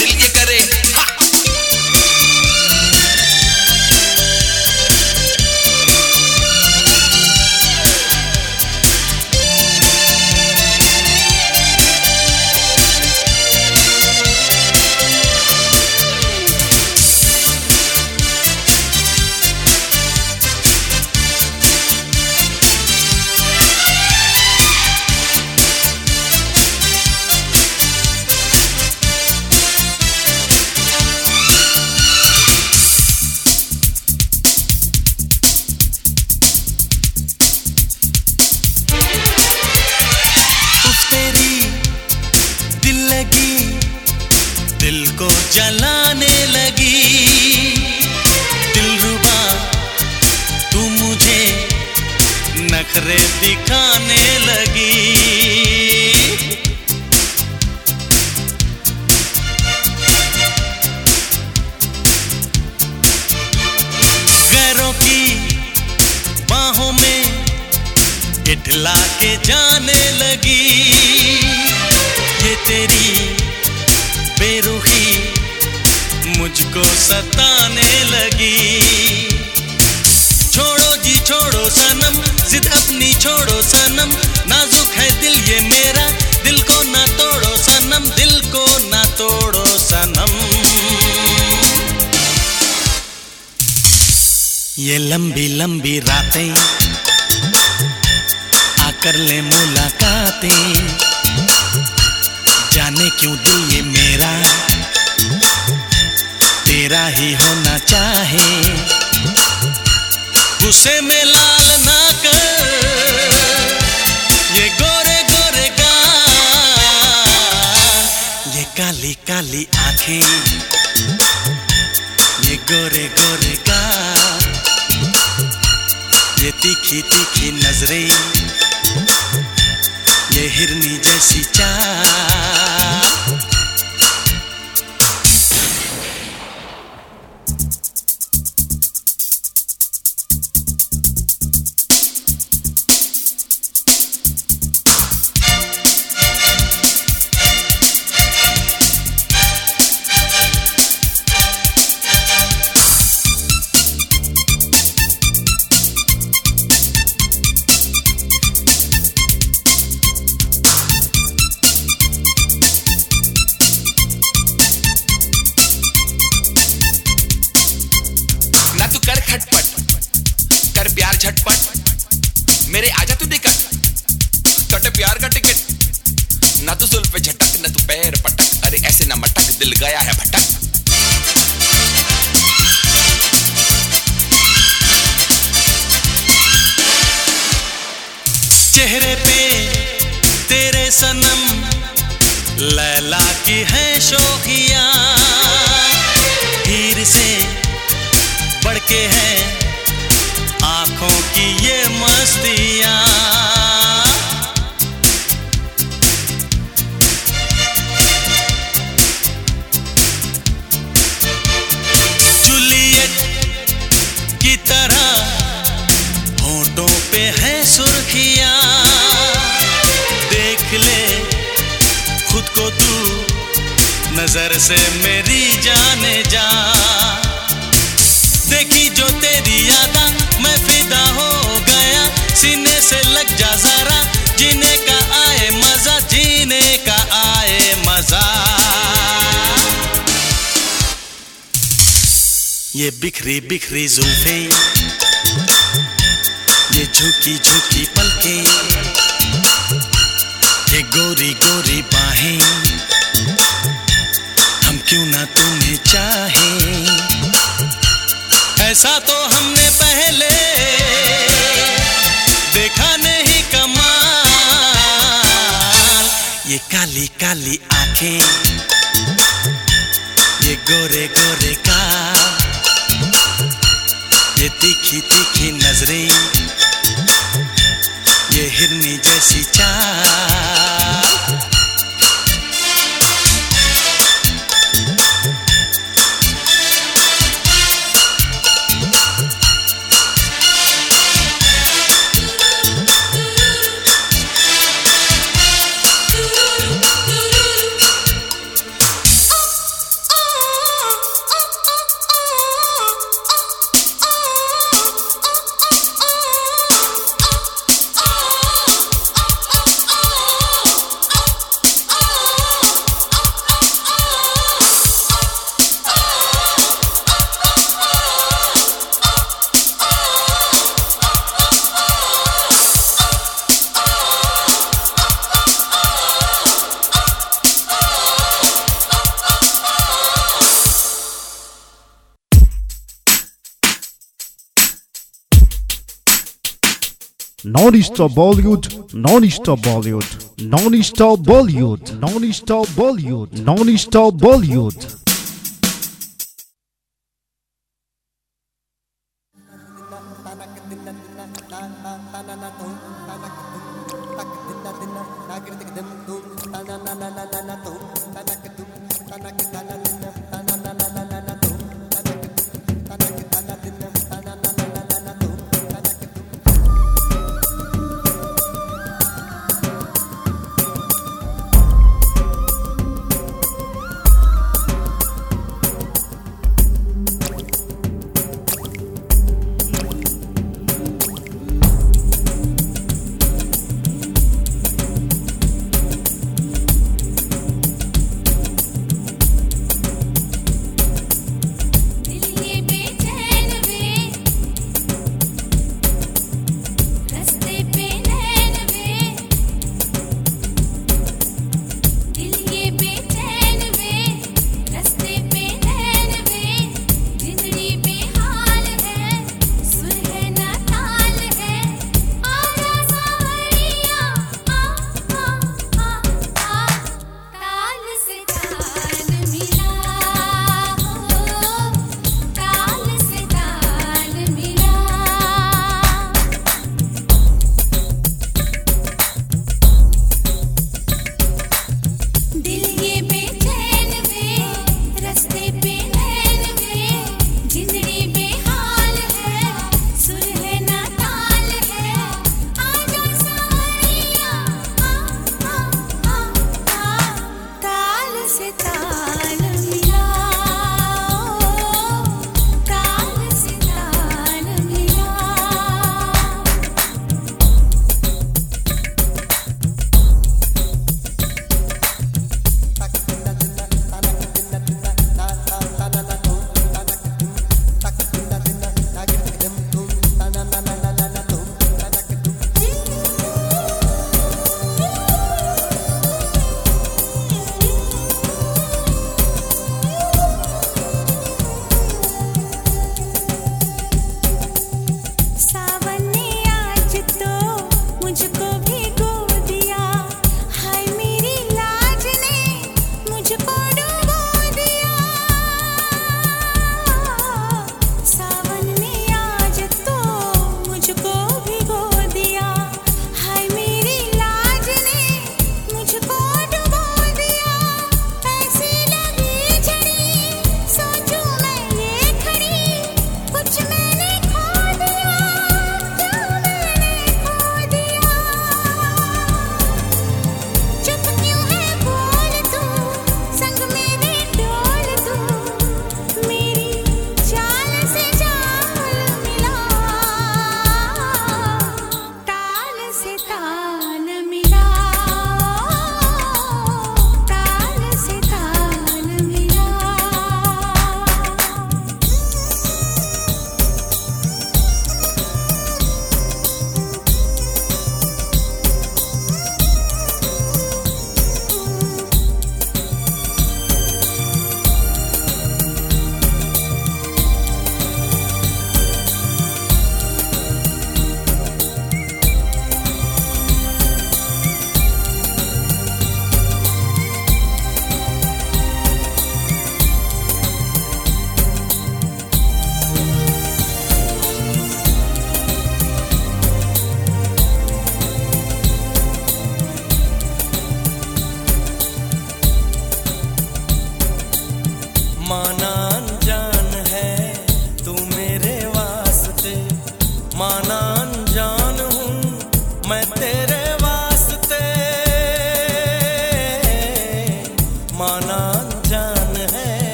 ये मेरा, तेरा ही होना चाहे। उसे में लाल ना कर, ये गोरे गोरे का ये काली काली आँखें, ये गोरे गोरे का ये तीखी तीखी नज़रें, ये हिरनी जैसी चाह non stop Bollywood non stop Bollywood non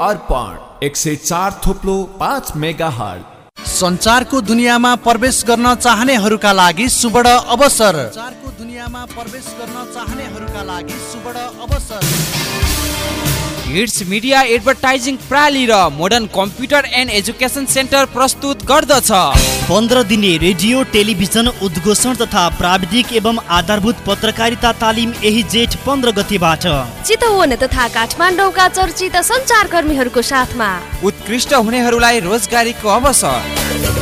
Arpan एक सय चार थोप्लो पाँच मेगा हट सञ्चारको दुनियाँमा प्रवेश गर्न चाहनेहरूका लागि सुवर्ण अवसर। सञ्चारको दुनियाँमा प्रवेश गर्न चाहनेहरूका लागि सुवर्ण अवसर। हिट्स मिडिया एडभर्टाइजिङ प्रणाली र modern computer and education centre प्रस्तुत गर्दछ। पन्ध्र दिने रेडियो टेलिभिजन उद्घोषण तथा प्राविधिक एवं आधारभूत पत्रकारिता तालिम यही जेठ पन्ध्र गतिबाट। चितवन तथा काठमाडौँका चर्चित सञ्चारकर्मीहरूको साथमा। उत्कृष्ट हुनेहरूलाई रोजगारीको अवसर।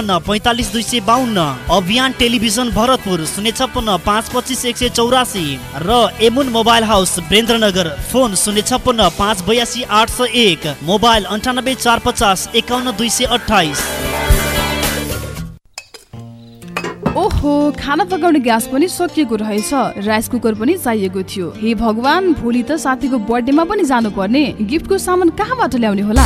पैँतालिस दुई सय बाहन्न अभियान टेलिभिजन भरतपुर शून्य छप्पन्न पाँच पच्चिस एक सय चौरासी र एमुन मोबाइल हाउस बेन्द्रनगर फोन शून्य छप्पन्न पाँच बयासी आठ सय एक मोबाइल अन्ठानब्बे चार पचास एकाउन्न दुई सय अठाइस ओहो खाना पकाउने ग्यास पनि सकिएको रहेछ। राइस कुकर पनि चाहिएको थियो। हे भगवान भोलि त साथीको बर्थडेमा पनि जानुपर्ने। गिफ्टको सामान कहाँबाट ल्याउने होला?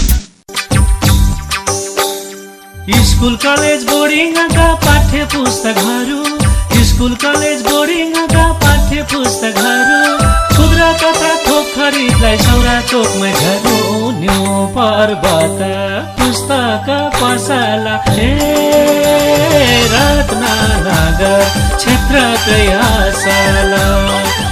स्कुल कलेज बोर्डिङका पाठ्य पुस्तकहरू स्कुल कलेज बोर्डिङका पाठ्य पुस्तकहरू खुद्रा तथा थोक खरिदलाई सौरा चोकमै झर्नु न्यु पर्वत। पुस्तक पसला हे रत्नगर क्षेत्रकै असला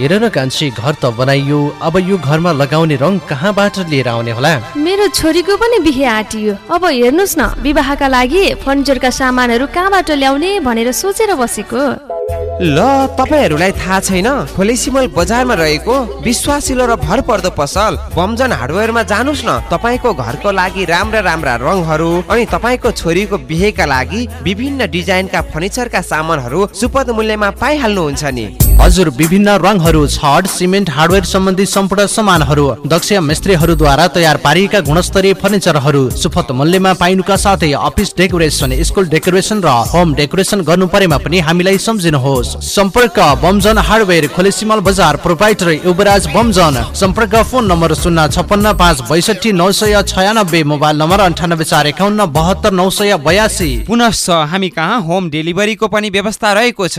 हेर न कान्छी घर त बनाइयो। अब यो घरमा लगाउने रङ कहाँबाट लिएर आउने होला? मेरो छोरीको पनि बिहे आँटियो। अब हेर्नुहोस् न विवाहका लागि फर्निचरका सामानहरू कहाँबाट ल्याउने भनेर सोचेर बसेको। ल तपाईँहरूलाई थाहा छैन? खोलेसिमल बजारमा रहेको विश्वासिलो र भरपर्दो पसल बमजन हार्डवेयरमा जानुहोस् न। तपाईँको घरको लागि राम्रा राम्रा रङहरू अनि तपाईँको छोरीको बिहेका लागि विभिन्न डिजाइनका फर्निचरका सामानहरू सुपथ मूल्यमा पाइहाल्नुहुन्छ नि। हजुर विभिन्न रङहरू छड सिमेन्ट हार्डवेयर सम्बन्धी सम्पूर्ण सामानहरू दक्ष मिस्त्रीहरूद्वारा तयार पारिएका गुणस्तरीय फर्निचरहरू सुपथ मूल्यमा पाइनुका साथै अफिस डेकोरेसन स्कुल डेकोरेसन र होम डेकोरेसन गर्नु परेमा पनि हामीलाई सम्झिनुहोस्। सम्पर्क बमजन हार्डवेयर खोलेसिमल बजार प्रोपाइटर युवराज बमजन सम्पर्क फोन नम्बर शून्य छप्पन्न पाँच बैसठी नौ सय छयानब्बे मोबाइल नम्बर अन्ठानब्बे चार एकाउन्न बहत्तर नौ सय बयासी। पुनश्च हामी कहाँ होम डेलिभरीको पनि व्यवस्था रहेको छ।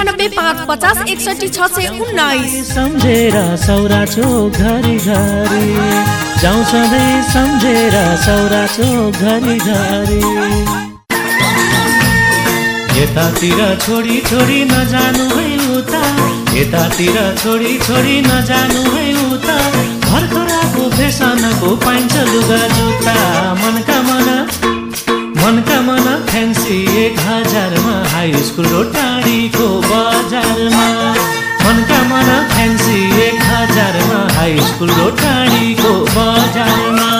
पाँच पचास एकसठी छ सय उन्नाइस। सम्झेर सौरा चोक घरि घरि। जाउँ सधैँ सम्झेर सौरा चोक घरि घरि। यतातिर छोडी छोडी नजानु है उता। यतातिर छोडी छोडी नजानु है उता। भर्खराको फेसनको पाइन्छ लुगा जुत्ता। मनका मन मनका मन फ्यान्सी एक हजारमा हाई स्कुल र टाढीको बजारमा मनका मन फ्यान्सी एक हजारमा हाई स्कुल र टाढीको बजारमा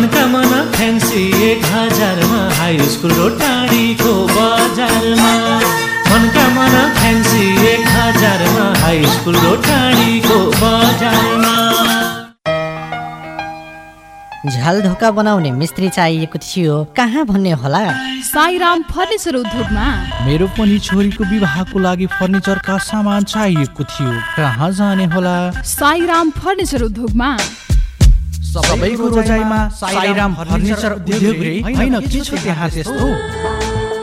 मनका मन फ्यान्सी एक हजारमा हाई स्कुल र टाढीको बजारमा। मनका मन फ्यान्सी एक हजारमा हाई स्कुल र टाढीको बजारमा। झ्याल ढोका बनाउने मिस्त्री चाहिएको थियो। कहाँ भन्ने होला? साईराम फर्निचर उद्योगमा। मेरो पनि छोरीको विवाहको लागि फर्निचरका सामान चाहिएको थियो। कहाँ जाने होला? साईराम फर्निचर उद्योगमा। सबैको रोजाइमा साईराम फर्निचर उद्योग रे होइन के छ त्यहाँ त्यस्तो?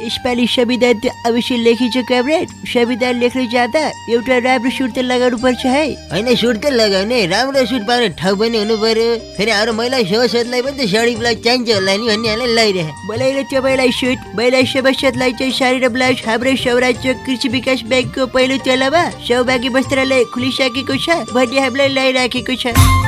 यसपालि संविधान त अवश्य लेखिन्छ कमरेड संविधान लेख्न जाँदा एउटा राम्रो सुट त लगाउनु पर्छ है होइन सुट त लगाउने राम्रो सुट पाउने ठाउँ पनि हुनु पर्यो फेरि हाम्रो महिला सभासदलाई पनि त साडी ब्लाउज चाहिन्छ होला नि भन्ने हालेर लगाइरहे मलाई र तपाईँलाई सुट महिला सभासदलाई चाहिँ साडी र ब्लाउज हाम्रो सौराज्य कृषि विकास ब्याङ्कको पहिलो तलामा सौभाग्य वस्त्रालय खुलिसकेको छ भन्ने हामीलाई लगाइराखेको छ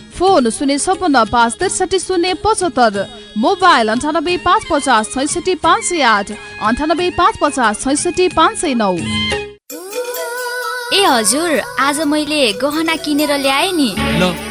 फोन शून्य छपन्न पाँच त्रिसठी शून्य पचहत्तर मोबाइल अन्ठानब्बे पाँच पचास छैसठी पाँच सय आठ अन्ठानब्बे पाँच पचास छैसठी पाँच सय नौ। ए हजुर आज मैले गहना किनेर ल्याएँ नि। ल।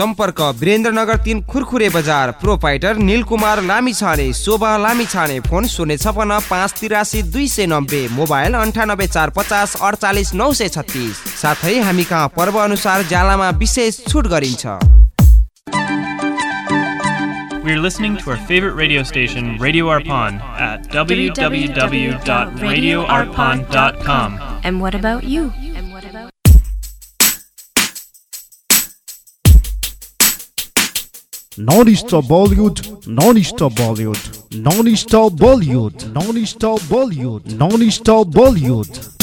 सम्पर्क वीरेन्द्रनगर तिन खुरखुरे बजार प्रोपाइटर निलकुमार लामी छाने शोभा लामी छाने फोन शून्य छपन्न पाँच तिरासी दुई सय नब्बे मोबाइल अन्ठानब्बे चार पचास अडचालिस नौ सय छत्तिस साथै हामी कहाँ पर्व अनुसार जालामा विशेष छुट गरिन्छ We're listening to our favorite radio station, Radio Arpon, at www.radioarpon.com. And what about you? Non-stop Bollywood, non-stop Bollywood, non-stop Bollywood, non-stop Bollywood, non-stop Bollywood.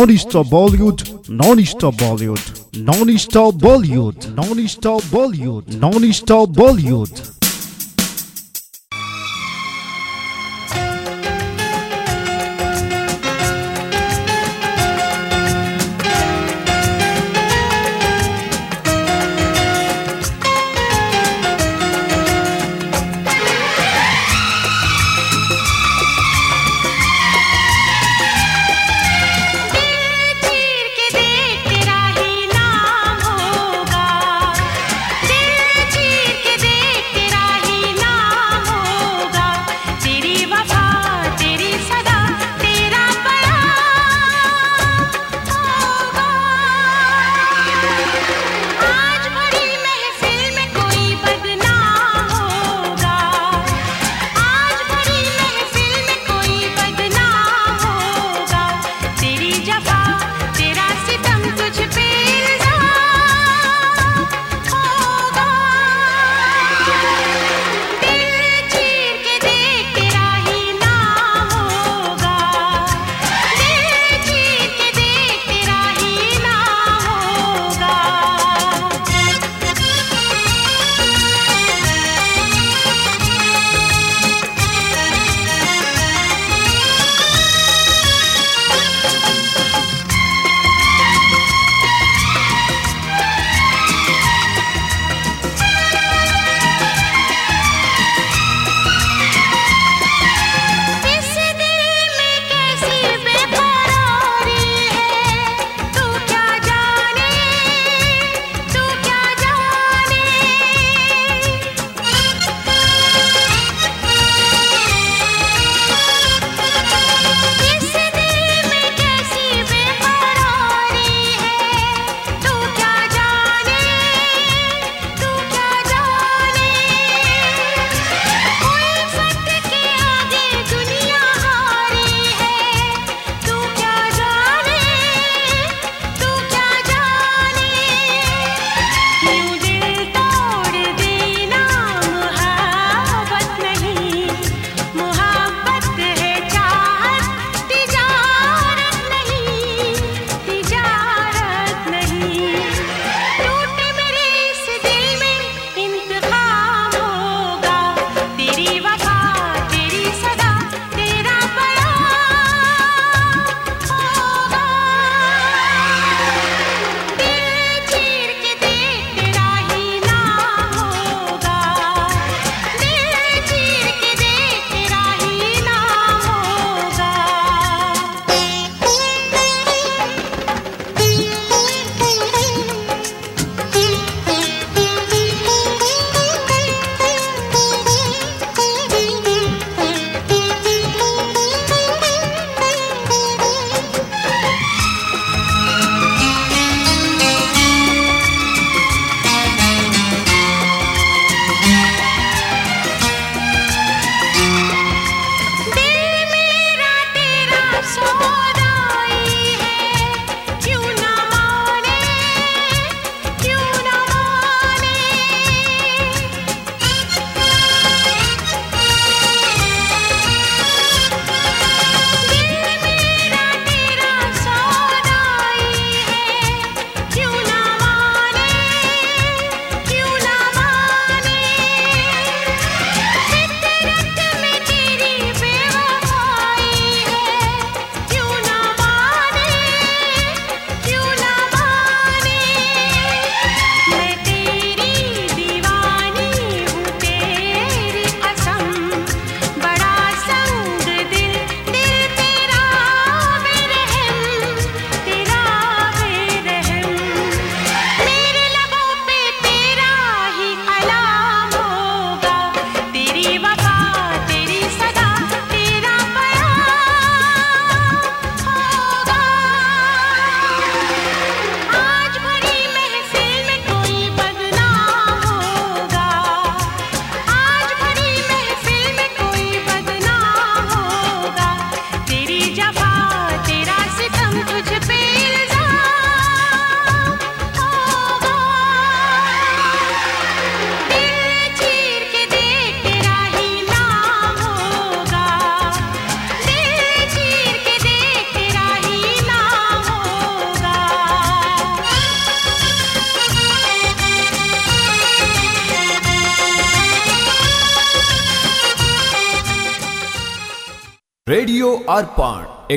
Non stop Bollywood non stop Bollywood non stop Bollywood non stop Bollywood non stop Bollywood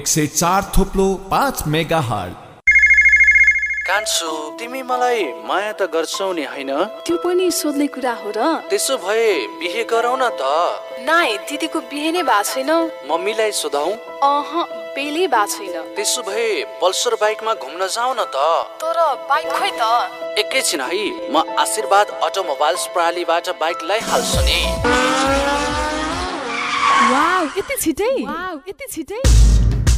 एक सय चार थोप्लो पाँच mega हल कान्छु तिमी मलाई माया त गर्छौ नि होइन? त्यो पनि सोध्ने कुरा हो र। त्यसो भए बिहे गरौ न त। नाइ दिदीको बिहे नै भएको छैन। मम्मीलाई सोधौ। अह बेलै भएको छैन। त्यसो भए पल्सर बाइकमा घुम्न जाऊ न त। तर बाइक खोइ त। एकैछिन है म आशीर्वाद अटोमोबाइल्स प्रणालीबाट बाइक ल्याइहाल्छु नि। वाउ यति छिटै? वाउ यति छिटै?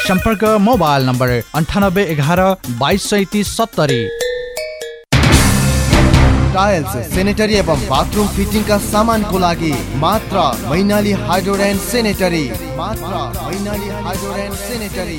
सम्पर्क मोबाइल नम्बर अन्ठानब्बे एघार बाइस सैतिस सत्तरी। टाइल्स सेनेटरी एवं बाथरूम फिटिङका सामानको लागि मात्र मैनाली हाइड्रोड एन्ड सेनेटरी मात्र मैनाली हाइड्रोड एन्ड सेनेटरी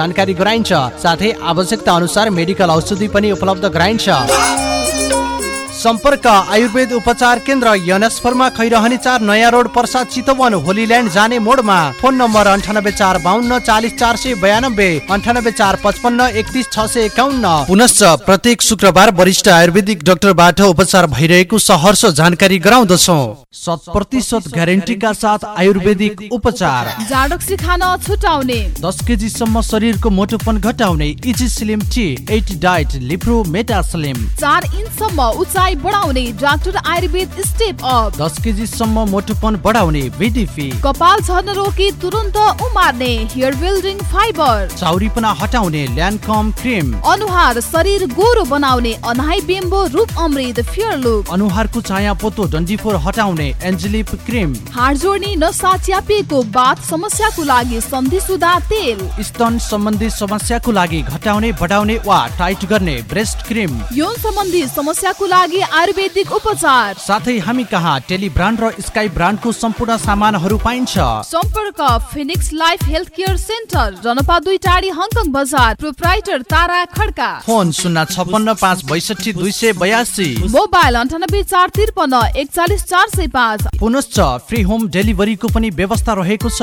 जानकारी गराइन्छ। साथै आवश्यकता अनुसार मेडिकल औषधि पनि उपलब्ध गराइन्छ। सम्पर्क आयुर्वेद उपचार केन्द्र यनस्फरमा खैरहनी चार नयाँ रोड पर्सा चितवन होलील्यान्ड जाने मोडमा। फोन नम्बर अन्ठानब्बे चार बाहन्न चालिस चार सय बयानब्बे अन्ठानब्बे चार पचपन्न एकतिस छ सय एकाउन्न। पुनश्च प्रत्येक शुक्रबार वरिष्ठ आयुर्वेदिक डाक्टरबाट उपचार भइरहेको सहर्ष जानकारी गराउँदछौ। शत प्रतिशत ग्यारेन्टीका साथ आयुर्वेदिक उपचार। जाडक्सी खान छुटाउने। दस केजीसम्म शरीरको मोटोपन घटाउने easy slim tea at diet Lipro meta slim चार इन्चसम्म उचाइ बढाउने डाक्टर आयुर्वेद स्टेप अप दस केजीसम्म मोटोपन बढाउने बिडिपी कपाल झर्न रोकी तुरन्त उमार्ने हेयर बिल्डिङ फाइबर चाउरीपना हटाउने ल्यान्डकम क्रिम अनुहार शरीर गोरो बनाउने अनाइ बिम्बो रूप अमृत फेयर लुक अनुहारको चाया पोतो डन्डीफोर हटाउने एन्जेलिप क्रिम हाड जोड्ने नसा च्यापिएको बाथ समस्याको लागि सन्धि सुधा तेल। स्तन सम्बन्धी समस्याको लागि घटाउने बढाउने वा टाइट गर्ने ब्रेस्ट क्रिम। यौन सम्बन्धी समस्याको लागि आयुर्वेदिक उपचार। साथै हामी कहाँ टेली ब्रान्ड र स्काई ब्रान्डको सम्पूर्ण सामानहरू पाइन्छ। सम्पर्क Phoenix life health care centre जनपा दुई टाढी हङकङ बजार प्रोप्राइटर तारा खड्का। फोन शून्य छप्पन्न पाँच बैसठी दुई सय बयासी। मोबाइल अन्ठानब्बे चार त्रिपन्न एकचालिस चार सय पाँच। पुनश्च फ्री होम डेलिभरीको पनि व्यवस्था रहेको छ।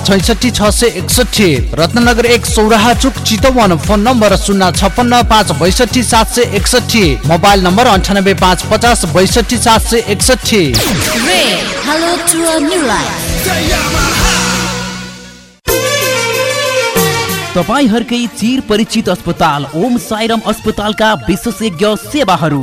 छैसठी छ सय एकसठी। रत्नगर एक सौराहा चुक चितवन। फोन नम्बर शून्य छप्पन्न पाँच बैसठी सात सय एकसठी। मोबाइल नम्बर अन्ठानब्बे पाँच पचास बैसठी सात सय एकसठी. तपाईँहरूकै चिर परिचित अस्पताल ओम साइरम अस्पतालका विशेषज्ञ सेवाहरू।